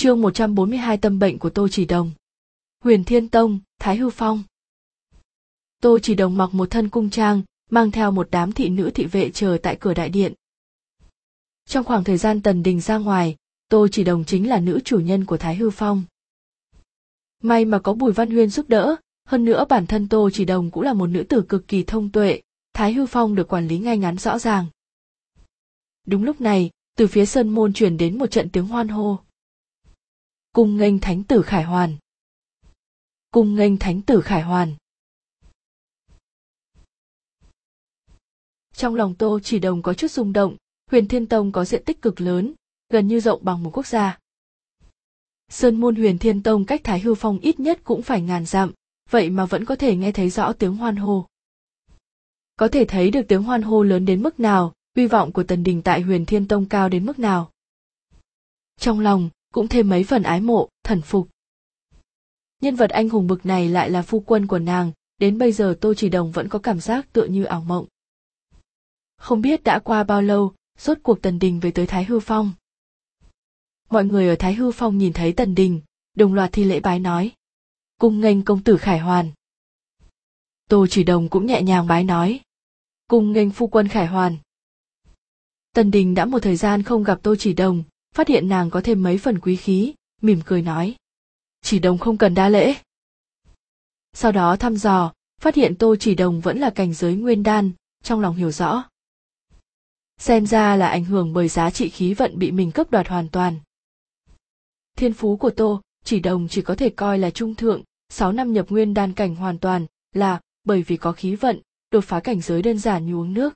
Chương 142 tâm bệnh của Tô Chỉ Đồng. Huyền Thiên Tông, Thái Hư Phong. Tô Chỉ Đồng mặc một thân cung trang, mang theo một đám thị nữ thị vệ chờ tại cửa đại điện. Trong khoảng thời gian Tần Đình ra ngoài, Tô Chỉ Đồng chính là nữ chủ nhân của Thái Hư Phong. May mà có Bùi Văn Huyên giúp đỡ, hơn nữa bản thân Tô Chỉ Đồng cũng là một nữ tử cực kỳ thông tuệ, Thái Hư Phong được quản lý ngay ngắn rõ ràng. Đúng lúc này, từ phía sân môn truyền đến một trận tiếng hoan hô. Cung nghênh thánh tử Khải Hoàn. Cung nghênh thánh tử Khải Hoàn. Trong lòng Tô Chỉ Đồng có chút rung động, Huyền Thiên Tông có diện tích cực lớn, gần như rộng bằng một quốc gia. Sơn môn Huyền Thiên Tông cách Thái Hư Phong ít nhất cũng phải ngàn dặm, vậy mà vẫn có thể nghe thấy rõ tiếng hoan hô. Có thể thấy được tiếng hoan hô lớn đến mức nào, uy vọng của Tần Đình tại Huyền Thiên Tông cao đến mức nào. Trong lòng, cũng thêm mấy phần ái mộ, thần phục. Nhân vật anh hùng bực này lại là phu quân của nàng, đến bây giờ Tô Chỉ Đồng vẫn có cảm giác tựa như ảo mộng. Không biết đã qua bao lâu, rốt cuộc Tần Đình về tới Thái Hư Phong. Mọi người ở Thái Hư Phong nhìn thấy Tần Đình, đồng loạt thi lễ bái nói. Cung nghênh công tử Khải Hoàn. Tô Chỉ Đồng cũng nhẹ nhàng bái nói. Cung nghênh phu quân Khải Hoàn. Tần Đình đã một thời gian không gặp Tô Chỉ Đồng, phát hiện nàng có thêm mấy phần quý khí, mỉm cười nói. Chỉ Đồng không cần đa lễ. Sau đó thăm dò, phát hiện Tô Chỉ Đồng vẫn là cảnh giới nguyên đan, trong lòng hiểu rõ. Xem ra là ảnh hưởng bởi giá trị khí vận bị mình cấp đoạt hoàn toàn. Thiên phú của Tô, Chỉ Đồng chỉ có thể coi là trung thượng, 6 năm nhập nguyên đan cảnh hoàn toàn, là bởi vì có khí vận, đột phá cảnh giới đơn giản như uống nước.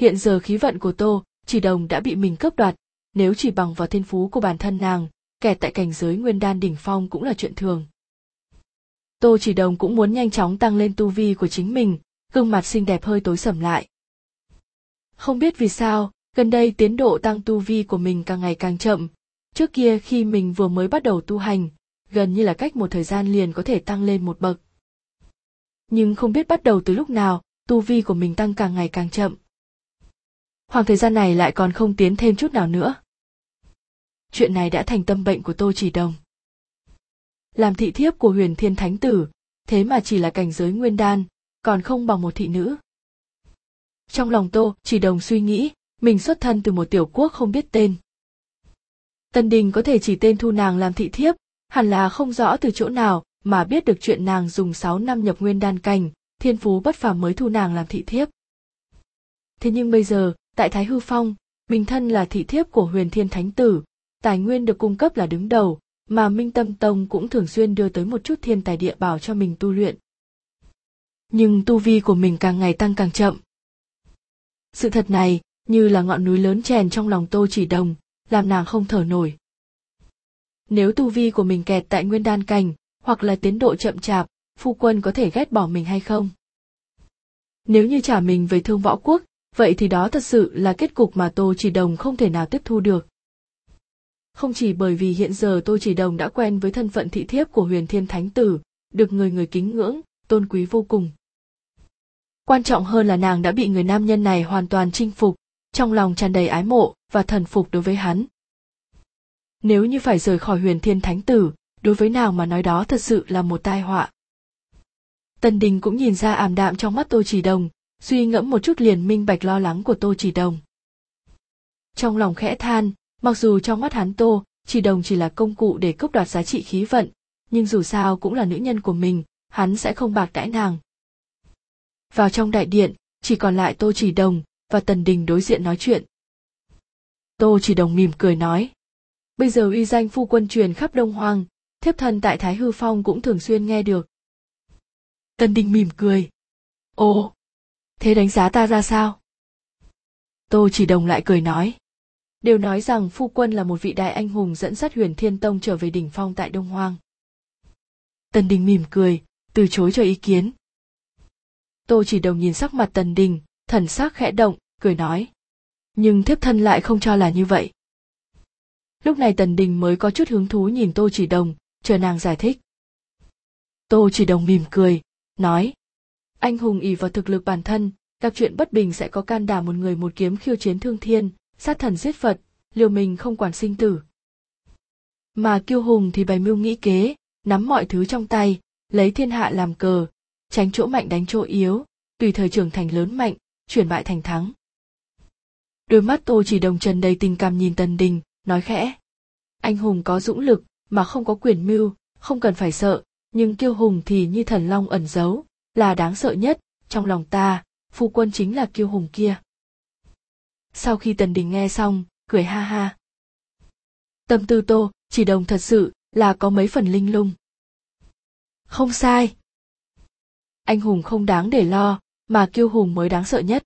Hiện giờ khí vận của Tô, Chỉ Đồng đã bị mình cướp đoạt, nếu chỉ bằng vào thiên phú của bản thân nàng, kẻ tại cảnh giới nguyên đan đỉnh phong cũng là chuyện thường. Tô Chỉ Đồng cũng muốn nhanh chóng tăng lên tu vi của chính mình, gương mặt xinh đẹp hơi tối sầm lại. Không biết vì sao, gần đây tiến độ tăng tu vi của mình càng ngày càng chậm. Trước kia khi mình vừa mới bắt đầu tu hành, gần như là cách một thời gian liền có thể tăng lên một bậc. Nhưng không biết bắt đầu từ lúc nào, tu vi của mình tăng càng ngày càng chậm khoảng thời gian này lại còn không tiến thêm chút nào nữa chuyện này đã thành tâm bệnh của tô chỉ đồng. Làm thị thiếp của huyền thiên thánh tử thế mà chỉ là cảnh giới nguyên đan còn không bằng một thị nữ. Trong lòng tô chỉ đồng suy nghĩ mình xuất thân từ một tiểu quốc không biết tên. Tân đình có thể chỉ tên thu nàng làm thị thiếp hẳn là không rõ từ chỗ nào mà biết được chuyện nàng dùng 6 năm nhập nguyên đan cảnh thiên phú bất phàm mới thu nàng làm thị thiếp. Thế nhưng bây giờ tại Thái Hư Phong, mình thân là thị thiếp của huyền thiên thánh tử, tài nguyên được cung cấp là đứng đầu, mà Minh Tâm Tông cũng thường xuyên đưa tới một chút thiên tài địa bảo cho mình tu luyện. Nhưng tu vi của mình càng ngày tăng càng chậm. Sự thật này, như là ngọn núi lớn chèn trong lòng Tô Chỉ Đồng, làm nàng không thở nổi. Nếu tu vi của mình kẹt tại nguyên đan cảnh, hoặc là tiến độ chậm chạp, phu quân có thể ghét bỏ mình hay không? Nếu như trả mình về thương võ quốc, vậy thì đó thật sự là kết cục mà tô chỉ đồng không thể nào tiếp thu được không chỉ bởi vì hiện giờ tôi chỉ đồng đã quen với thân phận thị thiếp của huyền thiên thánh tử, được người người kính ngưỡng, tôn quý vô cùng. Quan trọng hơn là nàng đã bị người nam nhân này hoàn toàn chinh phục, trong lòng tràn đầy ái mộ và thần phục đối với hắn. Nếu như phải rời khỏi huyền thiên thánh tử, đối với nàng mà nói đó thật sự là một tai họa. Tần đình cũng nhìn ra ảm đạm trong mắt tô chỉ đồng, suy ngẫm một chút liền minh bạch lo lắng của tô chỉ đồng. Trong lòng khẽ than mặc dù trong mắt hắn tô chỉ đồng chỉ là công cụ để cướp đoạt giá trị khí vận, nhưng dù sao cũng là nữ nhân của mình, hắn sẽ không bạc đãi nàng. Vào trong đại điện, chỉ còn lại tô chỉ đồng và tần đình đối diện nói chuyện. Tô chỉ đồng mỉm cười nói, bây giờ uy danh phu quân truyền khắp đông hoang, thiếp thân tại thái hư phong cũng thường xuyên nghe được. Tần đình mỉm cười, ồ, thế đánh giá ta ra sao? Tô chỉ đồng lại cười nói đều nói rằng phu quân là một vị đại anh hùng dẫn dắt huyền thiên tông trở về đỉnh phong tại đông hoang. Tần đình mỉm cười, từ chối cho ý kiến. Tô chỉ đồng nhìn sắc mặt tần đình, thần sắc khẽ động, cười nói. Nhưng thiếp thân lại không cho là như vậy. Lúc này tần đình mới có chút hứng thú nhìn tô chỉ đồng, chờ nàng giải thích. Tô chỉ đồng mỉm cười, nói. Anh hùng ỉ vào thực lực bản thân, gặp chuyện bất bình sẽ có can đảm một người một kiếm khiêu chiến thương thiên sát thần giết phật, liều mình không quản sinh tử. Mà kiêu hùng thì bày mưu nghĩ kế, nắm mọi thứ trong tay, lấy thiên hạ làm cờ, tránh chỗ mạnh đánh chỗ yếu, tùy thời trưởng thành lớn mạnh, chuyển bại thành thắng. Đôi mắt tô chỉ đồng trần đầy tình cảm nhìn tần đình, nói khẽ. Anh hùng có dũng lực mà không có quyền mưu, không cần phải sợ, nhưng kiêu hùng thì như thần long ẩn giấu, là đáng sợ nhất trong lòng ta, phu quân chính là kiêu hùng kia sau khi tần đình nghe xong, cười ha ha. Tâm tư tô, chỉ đồng thật sự là có mấy phần linh lung. Không sai. Anh hùng không đáng để lo, mà kiêu hùng mới đáng sợ nhất.